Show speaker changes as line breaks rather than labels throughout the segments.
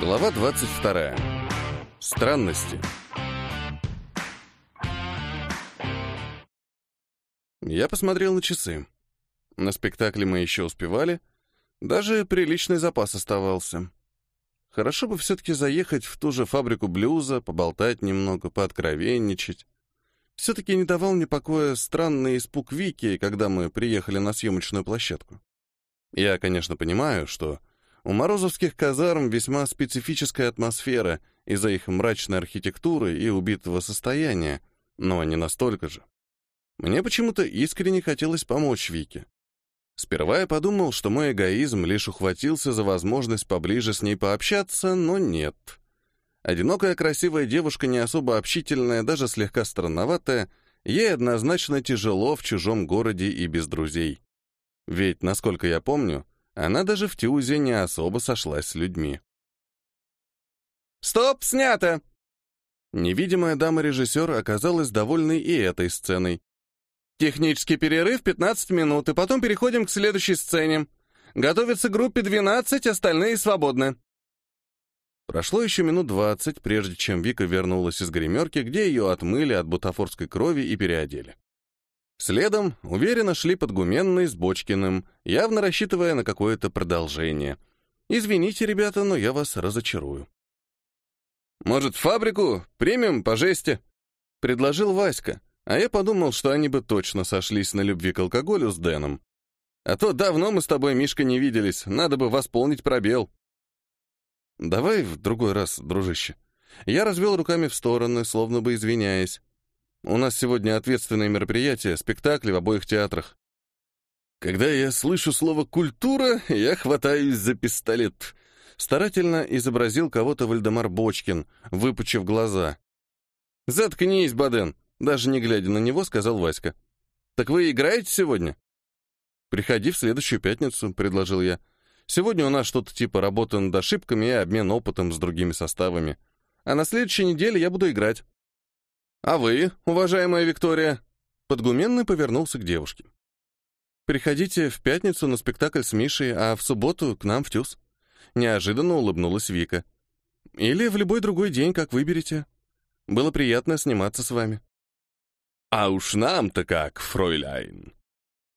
Глава 22. Странности. Я посмотрел на часы. На спектакле мы еще успевали. Даже приличный запас оставался. Хорошо бы все-таки заехать в ту же фабрику блюза, поболтать немного, пооткровенничать. Все-таки не давал мне покоя странный испуг Вики, когда мы приехали на съемочную площадку. Я, конечно, понимаю, что у морозовских казарм весьма специфическая атмосфера из-за их мрачной архитектуры и убитого состояния, но не настолько же. Мне почему-то искренне хотелось помочь Вике. Сперва я подумал, что мой эгоизм лишь ухватился за возможность поближе с ней пообщаться, но нет. Одинокая красивая девушка, не особо общительная, даже слегка странноватая, ей однозначно тяжело в чужом городе и без друзей. Ведь, насколько я помню, она даже в Тюзе не особо сошлась с людьми.
«Стоп, снято!»
Невидимая дама-режиссер оказалась довольной и этой сценой.
«Технический перерыв 15 минут, и потом переходим к следующей сцене. Готовится группе 12, остальные свободны».
Прошло еще минут двадцать, прежде чем Вика вернулась из гримерки, где ее отмыли от бутафорской крови и переодели. Следом уверенно шли подгуменный с Бочкиным, явно рассчитывая на какое-то продолжение. «Извините, ребята, но я вас разочарую».
«Может, фабрику? Примем по жести?»
— предложил Васька, а я подумал, что они бы точно сошлись на любви к алкоголю с Дэном. А то давно мы с тобой, Мишка, не виделись, надо бы восполнить пробел. «Давай в другой раз, дружище». Я развел руками в стороны, словно бы извиняясь. У нас сегодня ответственное мероприятие, спектакли в обоих театрах. Когда я слышу слово «культура», я хватаюсь за пистолет. Старательно изобразил кого-то Вальдемар Бочкин, выпучив глаза. «Заткнись, Баден!» Даже не глядя на него, сказал Васька. «Так вы играете сегодня?» «Приходи в следующую пятницу», — предложил я. «Сегодня у нас что-то типа работы над ошибками и обмен опытом с другими составами. А на следующей неделе я буду играть». «А вы, уважаемая Виктория?» Подгуменный повернулся к девушке. «Приходите в пятницу на спектакль с Мишей, а в субботу к нам в ТЮЗ». Неожиданно улыбнулась Вика. «Или в любой другой день, как выберете. Было приятно сниматься с вами».
«А уж нам-то как, фройляйн!»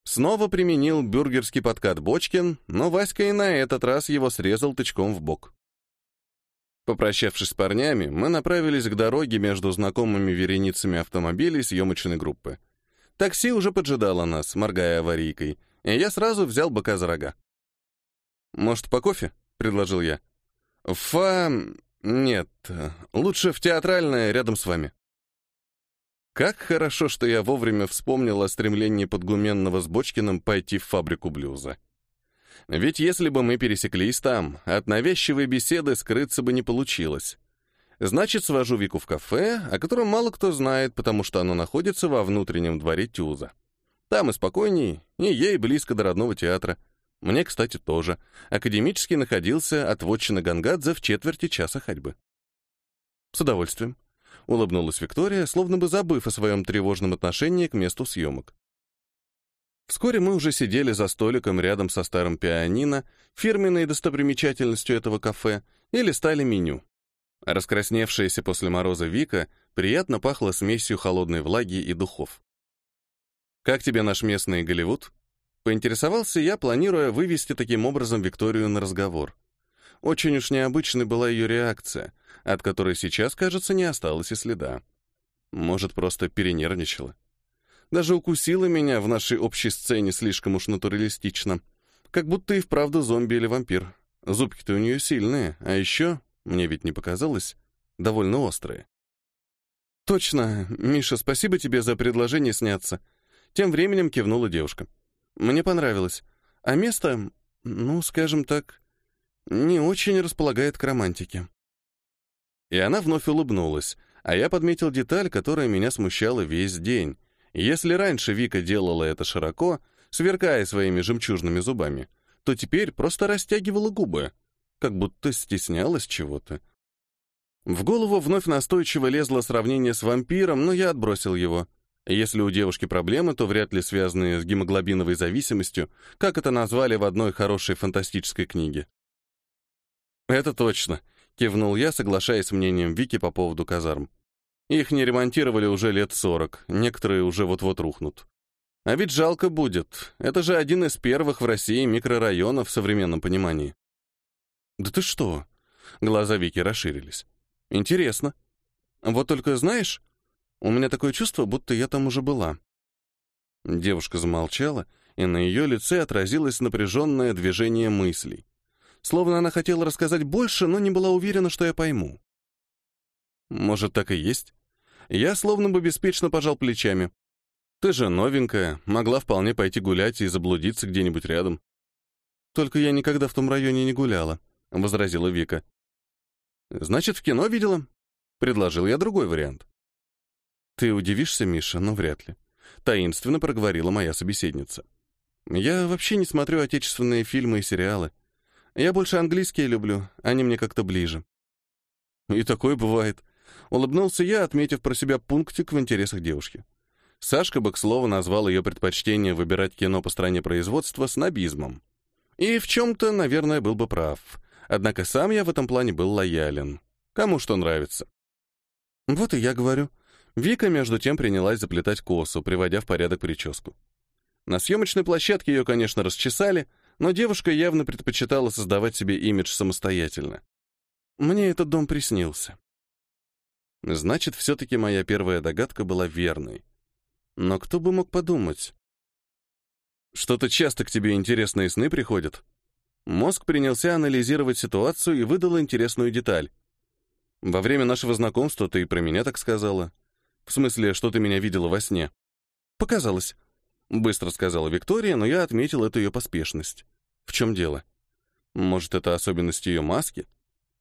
Снова применил бюргерский подкат Бочкин, но Васька и на этот раз его срезал тычком в бок. Попрощавшись с парнями, мы направились к дороге между знакомыми вереницами автомобилей съемочной группы. Такси уже поджидало нас, моргая аварийкой, и я сразу взял быка за рога. «Может, по кофе?» — предложил я. «Фа... нет, лучше в театральное рядом с вами». Как хорошо, что я вовремя вспомнил о стремлении подгуменного с Бочкиным пойти в фабрику блюза. Ведь если бы мы пересеклись там, от навязчивой беседы скрыться бы не получилось. Значит, свожу Вику в кафе, о котором мало кто знает, потому что оно находится во внутреннем дворе Тюза. Там и спокойней, и ей близко до родного театра. Мне, кстати, тоже. Академический находился от вотчины Гангадзе в четверти часа ходьбы. С удовольствием. Улыбнулась Виктория, словно бы забыв о своем тревожном отношении к месту съемок. Вскоре мы уже сидели за столиком рядом со старым пианино, фирменной достопримечательностью этого кафе, и листали меню. Раскрасневшаяся после мороза Вика приятно пахла смесью холодной влаги и духов. «Как тебе наш местный Голливуд?» Поинтересовался я, планируя вывести таким образом Викторию на разговор. Очень уж необычной была ее реакция, от которой сейчас, кажется, не осталось и следа. Может, просто перенервничала. Даже укусила меня в нашей общей сцене слишком уж натуралистично. Как будто и вправду зомби или вампир. Зубки-то у нее сильные, а еще, мне ведь не показалось, довольно острые. «Точно, Миша, спасибо тебе за предложение сняться». Тем временем кивнула девушка. «Мне понравилось. А место, ну, скажем так, не очень располагает к романтике». И она вновь улыбнулась, а я подметил деталь, которая меня смущала весь день — если раньше Вика делала это широко, сверкая своими жемчужными зубами, то теперь просто растягивала губы, как будто стеснялась чего-то. В голову вновь настойчиво лезло сравнение с вампиром, но я отбросил его. Если у девушки проблемы, то вряд ли связанные с гемоглобиновой зависимостью, как это назвали в одной хорошей фантастической книге. «Это точно», — Кивнул я, соглашаясь с мнением Вики по поводу казарм. Их не ремонтировали уже лет сорок, некоторые уже вот-вот рухнут. А ведь жалко будет. Это же один из первых в России микрорайонов в современном понимании. Да ты что? Глаза Вики расширились. Интересно. Вот только знаешь, у меня такое чувство, будто я там уже была. Девушка замолчала, и на ее лице отразилось напряженное движение мыслей. Словно она хотела рассказать больше, но не была уверена, что я пойму. Может, так и есть? Я словно бы беспечно пожал плечами. Ты же новенькая, могла вполне пойти гулять и заблудиться где-нибудь рядом. Только я никогда в том районе не гуляла, — возразила Вика. Значит, в кино видела? Предложил я другой вариант. Ты удивишься, Миша, но вряд ли. Таинственно проговорила моя собеседница. Я вообще не смотрю отечественные фильмы и сериалы. Я больше английские люблю, они мне как-то ближе. И такое бывает. Улыбнулся я, отметив про себя пунктик в интересах девушки. Сашка бы, к слову, назвал ее предпочтение выбирать кино по стране производства снобизмом. И в чем-то, наверное, был бы прав. Однако сам я в этом плане был лоялен. Кому что нравится. Вот и я говорю. Вика, между тем, принялась заплетать косу, приводя в порядок прическу. На съемочной площадке ее, конечно, расчесали, но девушка явно предпочитала создавать себе имидж самостоятельно. Мне этот дом приснился. Значит, все-таки моя первая догадка была верной. Но кто бы мог подумать? Что-то часто к тебе интересные сны приходят. Мозг принялся анализировать ситуацию и выдал интересную деталь. Во время нашего знакомства ты и про меня так сказала. В смысле, что ты меня видела во сне. Показалось. Быстро сказала Виктория, но я отметил эту ее поспешность. В чем дело? Может, это особенность ее маски?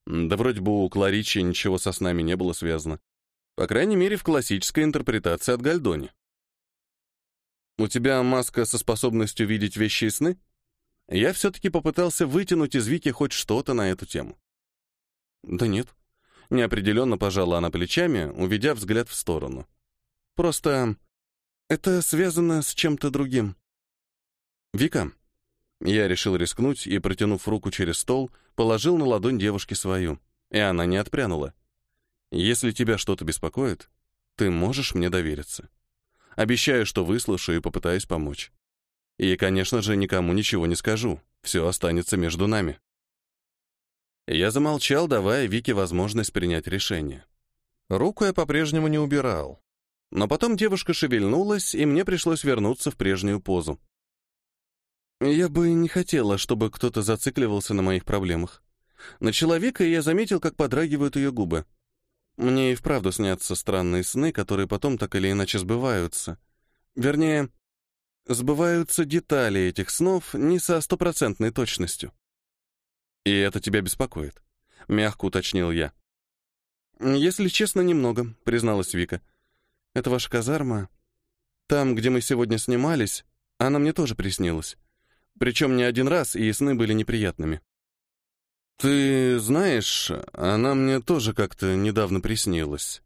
Да вроде бы у Кларичи ничего со снами не было связано. По крайней мере, в классической интерпретации от Гальдони. «У тебя маска со способностью видеть вещи и сны?» Я все-таки попытался вытянуть из Вики хоть что-то на эту тему. «Да нет». Неопределенно пожала она плечами, уведя взгляд в сторону. «Просто это связано с чем-то другим». «Вика, я решил рискнуть и, протянув руку через стол, положил на ладонь девушки свою, и она не отпрянула. «Если тебя что-то беспокоит, ты можешь мне довериться. Обещаю, что выслушаю и попытаюсь помочь. И, конечно же, никому ничего не скажу, все останется между нами». Я замолчал, давая Вике возможность принять решение. Руку я по-прежнему не убирал. Но потом девушка шевельнулась, и мне пришлось вернуться в прежнюю позу. Я бы не хотела, чтобы кто-то зацикливался на моих проблемах. На человека я заметил, как подрагивают ее губы. Мне и вправду снятся странные сны, которые потом так или иначе сбываются. Вернее, сбываются детали этих снов не со стопроцентной точностью. «И это тебя беспокоит?» — мягко уточнил я. «Если честно, немного», — призналась Вика. «Это ваша казарма. Там, где мы сегодня снимались, она мне тоже приснилась. Причем не один раз, и сны были неприятными. «Ты знаешь, она мне тоже как-то недавно приснилась».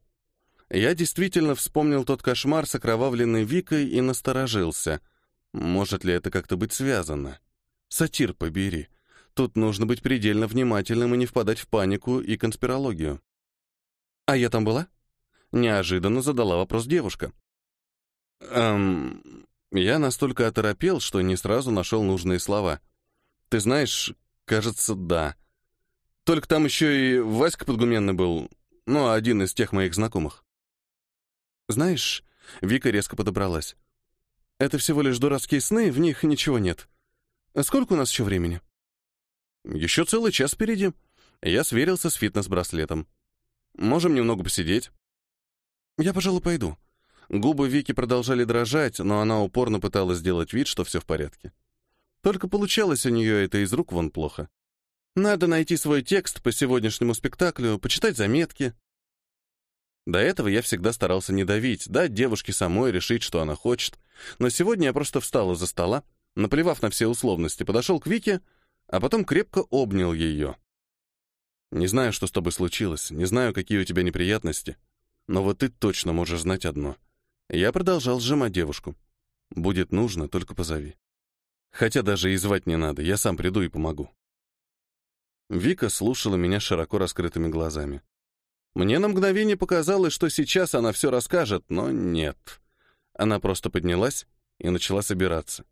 Я действительно вспомнил тот кошмар с окровавленной Викой и насторожился. Может ли это как-то быть связано? Сатир побери. Тут нужно быть предельно внимательным и не впадать в панику и конспирологию. «А я там была?» Неожиданно задала вопрос девушка. «Эм, я настолько оторопел, что не сразу нашел нужные слова. Ты знаешь, кажется, да. Только там еще и Васька Подгуменный был, ну, один из тех моих знакомых. Знаешь, Вика резко подобралась. Это всего лишь дурацкие сны, в них ничего нет. Сколько у нас еще времени? Еще целый час впереди. Я сверился с фитнес-браслетом. Можем немного посидеть. Я, пожалуй, пойду. Губы Вики продолжали дрожать, но она упорно пыталась сделать вид, что все в порядке. Только получалось у нее это из рук вон плохо. Надо найти свой текст по сегодняшнему спектаклю, почитать заметки. До этого я всегда старался не давить, дать девушке самой решить, что она хочет. Но сегодня я просто встал из-за стола, наплевав на все условности, подошел к Вике, а потом крепко обнял ее. Не знаю, что с тобой случилось, не знаю, какие у тебя неприятности, но вот ты точно можешь знать одно — я продолжал сжимать девушку. «Будет нужно, только позови. Хотя даже и звать не надо, я сам приду и помогу». Вика слушала меня широко раскрытыми глазами. Мне на мгновение показалось, что сейчас она все расскажет, но нет. Она просто поднялась и начала собираться.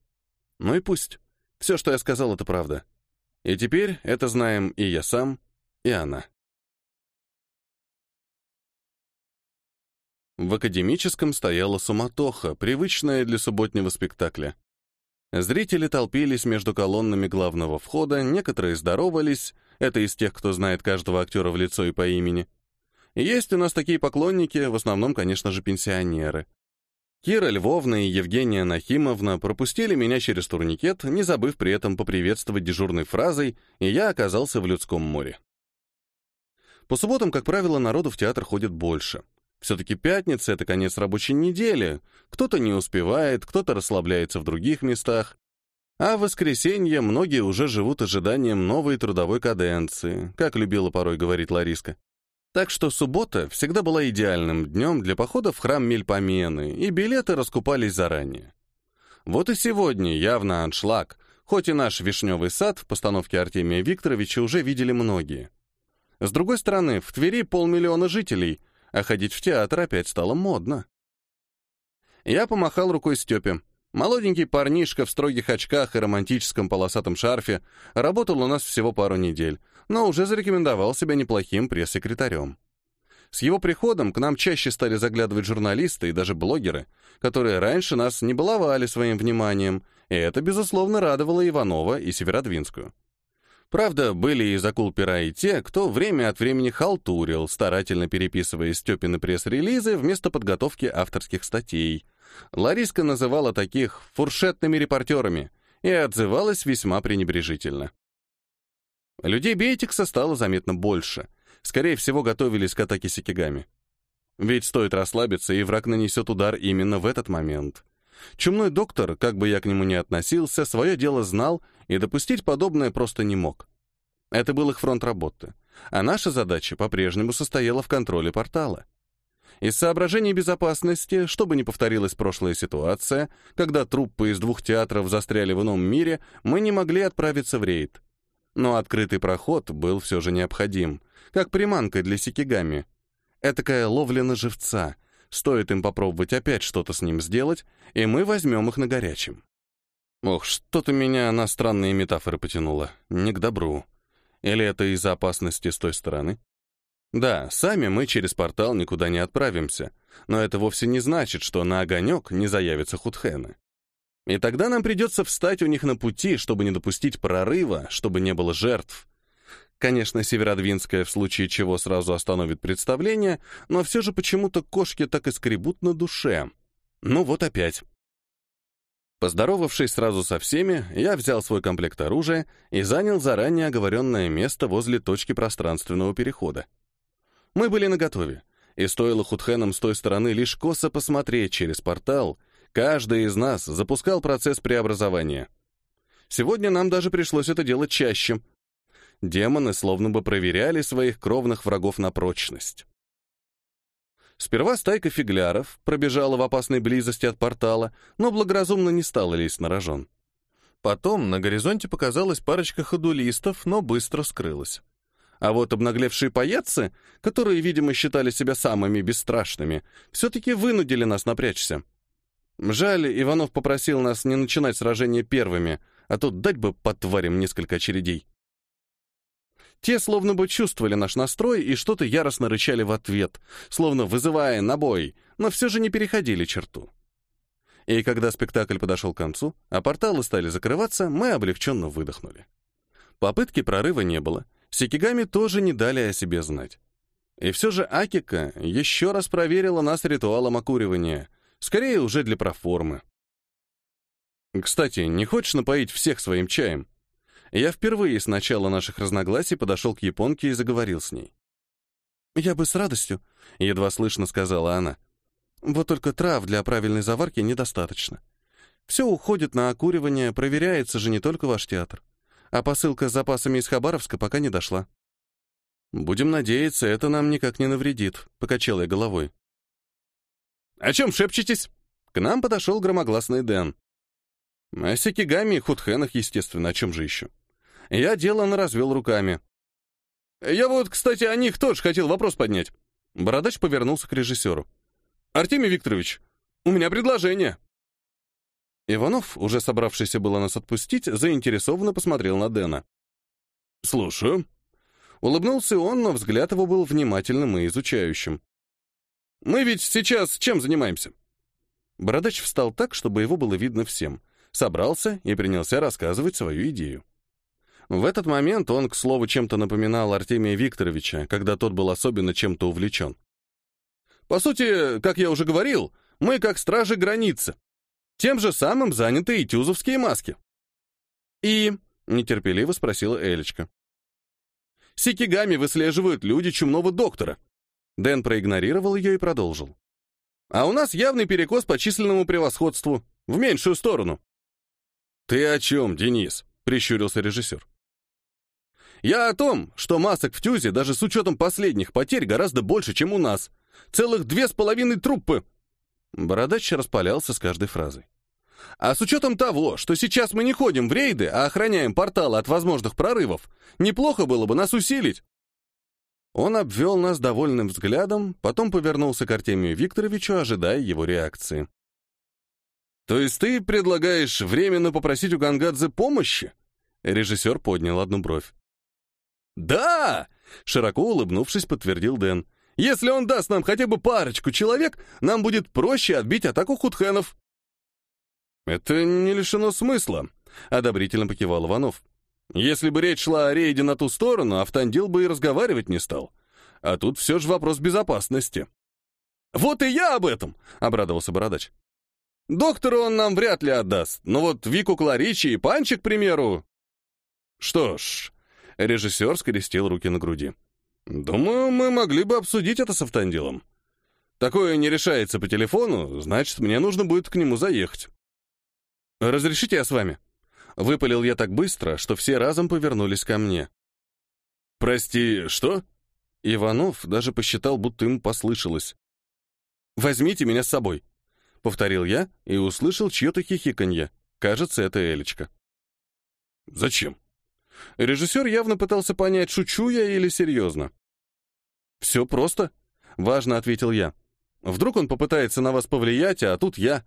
Ну и пусть. Все, что я сказал, это правда. И теперь это знаем и я сам, и она. В академическом стояла суматоха, привычная для субботнего спектакля. Зрители толпились между колоннами главного входа, некоторые здоровались, это из тех, кто знает каждого актера в лицо и по имени. Есть у нас такие поклонники, в основном, конечно же, пенсионеры. Кира Львовна и Евгения Нахимовна пропустили меня через турникет, не забыв при этом поприветствовать дежурной фразой, и я оказался в людском море. По субботам, как правило, народу в театр ходит больше. Все-таки пятница — это конец рабочей недели. Кто-то не успевает, кто-то расслабляется в других местах. А в воскресенье многие уже живут ожиданием новой трудовой каденции, как любила порой говорить Лариска. Так что суббота всегда была идеальным днем для похода в храм Мельпомены, и билеты раскупались заранее. Вот и сегодня явно аншлаг, хоть и наш «Вишневый сад» в постановке Артемия Викторовича уже видели многие. С другой стороны, в Твери полмиллиона жителей, а ходить в театр опять стало модно. Я помахал рукой Степе. Молоденький парнишка в строгих очках и романтическом полосатом шарфе работал у нас всего пару недель, но уже зарекомендовал себя неплохим пресс-секретарем. С его приходом к нам чаще стали заглядывать журналисты и даже блогеры, которые раньше нас не баловали своим вниманием, и это, безусловно, радовало Иванова и Северодвинскую. Правда, были из акул пера и те, кто время от времени халтурил, старательно переписывая Степины пресс-релизы вместо подготовки авторских статей. Лариска называла таких «фуршетными репортерами» и отзывалась весьма пренебрежительно. Людей Бейтикса стало заметно больше. Скорее всего, готовились к атаке Сикигами. Ведь стоит расслабиться, и враг нанесет удар именно в этот момент. Чумной доктор, как бы я к нему ни относился, свое дело знал и допустить подобное просто не мог. Это был их фронт работы. А наша задача по-прежнему состояла в контроле портала. Из соображений безопасности, чтобы не повторилась прошлая ситуация, когда труппы из двух театров застряли в ином мире, мы не могли отправиться в рейд. Но открытый проход был все же необходим, как приманка для сикигами. Этакая ловля на живца. Стоит им попробовать опять что-то с ним сделать, и мы возьмем их на горячем. Ох, что-то меня на странные метафоры потянуло. Не к добру. Или это из-за опасности с той стороны? Да, сами мы через портал никуда не отправимся, но это вовсе не значит, что на огонек не заявятся худхены. И тогда нам придется встать у них на пути, чтобы не допустить прорыва, чтобы не было жертв. Конечно, Северодвинская в случае чего сразу остановит представление, но все же почему-то кошки так и скребут на душе. Ну вот опять. Поздоровавшись сразу со всеми, я взял свой комплект оружия и занял заранее оговоренное место возле точки пространственного перехода. Мы были наготове, и стоило Худхенам с той стороны лишь косо посмотреть через портал — Каждый из нас запускал процесс преобразования. Сегодня нам даже пришлось это делать чаще. Демоны словно бы проверяли своих кровных врагов на прочность. Сперва стайка фигляров пробежала в опасной близости от портала, но благоразумно не стала лезть на рожон. Потом на горизонте показалась парочка ходулистов, но быстро скрылась. А вот обнаглевшие паяцы, которые, видимо, считали себя самыми бесстрашными, все-таки вынудили нас напрячься. Жаль, Иванов попросил нас не начинать сражение первыми, а то дать бы по тварям несколько очередей. Те словно бы чувствовали наш настрой и что-то яростно рычали в ответ, словно вызывая на бой, но все же не переходили черту. И когда спектакль подошел к концу, а порталы стали закрываться, мы облегченно выдохнули. Попытки прорыва не было, Сикигами тоже не дали о себе знать. И все же Акика еще раз проверила нас ритуалом окуривания — Скорее уже для проформы. Кстати, не хочешь напоить всех своим чаем? Я впервые с начала наших разногласий подошел к японке и заговорил с ней. «Я бы с радостью», — едва слышно сказала она. «Вот только трав для правильной заварки недостаточно. Все уходит на окуривание, проверяется же не только ваш театр. А посылка с запасами из Хабаровска пока не дошла». «Будем надеяться, это нам никак не навредит», — покачал я головой. «О чем шепчетесь?» К нам подошел громогласный Дэн. О Сикигами и Худхенах, естественно, о чем же еще? Я деланно развел руками.
Я вот, кстати, о них тоже хотел вопрос поднять». Бородач повернулся к режиссеру. «Артемий Викторович, у меня предложение». Иванов, уже собравшийся было нас отпустить, заинтересованно посмотрел на Дэна.
«Слушаю».
Улыбнулся он, но взгляд его был внимательным и изучающим. «Мы ведь сейчас чем занимаемся?» Бородач встал так, чтобы его было видно всем, собрался и принялся рассказывать свою идею. В этот момент он, к слову, чем-то напоминал Артемия Викторовича, когда тот был особенно чем-то увлечен. «По сути, как я уже говорил, мы как стражи границы. Тем же самым заняты и тюзовские маски». «И?» — нетерпеливо спросила Элечка. «Сикигами выслеживают люди чумного доктора». Дэн проигнорировал ее и продолжил. «А у нас явный перекос по численному превосходству, в меньшую сторону».
«Ты о чем, Денис?» — прищурился режиссер.
«Я о том, что масок в Тюзе даже с учетом последних потерь гораздо больше, чем у нас. Целых две с половиной труппы!» Бородач распалялся с каждой фразой. А с учетом того, что сейчас мы не ходим в рейды, а охраняем порталы от возможных прорывов, неплохо было бы нас усилить. Он обвел нас довольным взглядом, потом повернулся к Артемию Викторовичу, ожидая его реакции. «То есть ты предлагаешь временно попросить у Гангадзе помощи?» Режиссер поднял одну бровь. «Да!» — широко улыбнувшись, подтвердил Дэн. «Если он даст нам хотя бы парочку человек, нам будет проще отбить атаку худхенов». «Это не лишено смысла», — одобрительно покивал Иванов. «Если бы речь шла о рейде на ту сторону, Автандил бы и разговаривать не стал. А тут все же вопрос безопасности». «Вот и я об этом!» — обрадовался Бородач. «Доктору он нам вряд ли отдаст, но вот Вику Кларичи и Панчик, к примеру...» «Что ж...» — режиссер скрестил руки на груди. «Думаю, мы могли бы обсудить это с Автандилом. Такое не решается по телефону, значит, мне нужно будет к нему заехать». «Разрешите я с вами?» Выпалил я так быстро, что все разом повернулись ко мне.
«Прости, что?»
Иванов даже посчитал, будто ему послышалось. «Возьмите меня с собой», — повторил я и услышал чье-то хихиканье. Кажется, это Элечка.
«Зачем?»
Режиссер явно пытался понять, шучу я или серьезно. «Все просто», — важно ответил я. «Вдруг он попытается на вас повлиять, а тут я».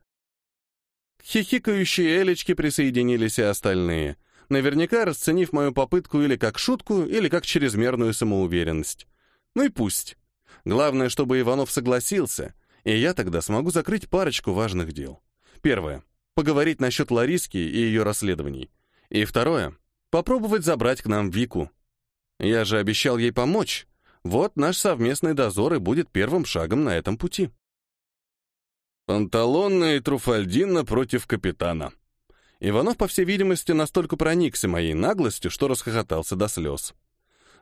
К хихикающей Элечке присоединились и остальные, наверняка расценив мою попытку или как шутку, или как чрезмерную самоуверенность. Ну и пусть. Главное, чтобы Иванов согласился, и я тогда смогу закрыть парочку важных дел. Первое — поговорить насчет Лариски и ее расследований. И второе — попробовать забрать к нам Вику. Я же обещал ей помочь. Вот наш совместный дозор и будет первым шагом на этом пути.
Панталонна и Труфальдина против капитана.
Иванов, по всей видимости, настолько проникся моей наглостью, что расхохотался до слез.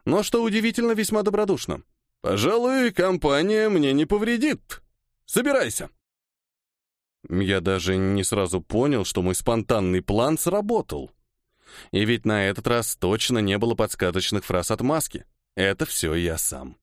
Но, что удивительно, весьма добродушно.
«Пожалуй, компания мне не повредит. Собирайся».
Я даже не сразу понял, что мой спонтанный план сработал. И ведь на этот раз точно не было подсказочных фраз от маски. Это все я сам.